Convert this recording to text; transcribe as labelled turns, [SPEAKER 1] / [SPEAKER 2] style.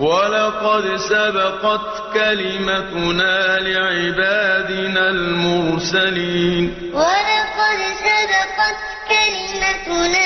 [SPEAKER 1] وَلَقَدْ سَبَقَتْ كَلِمَتُنَا لِعِبَادِنَا الْمُرْسَلِينَ. وَلَقَدْ سَبَقَتْ كَلِمَتُنَا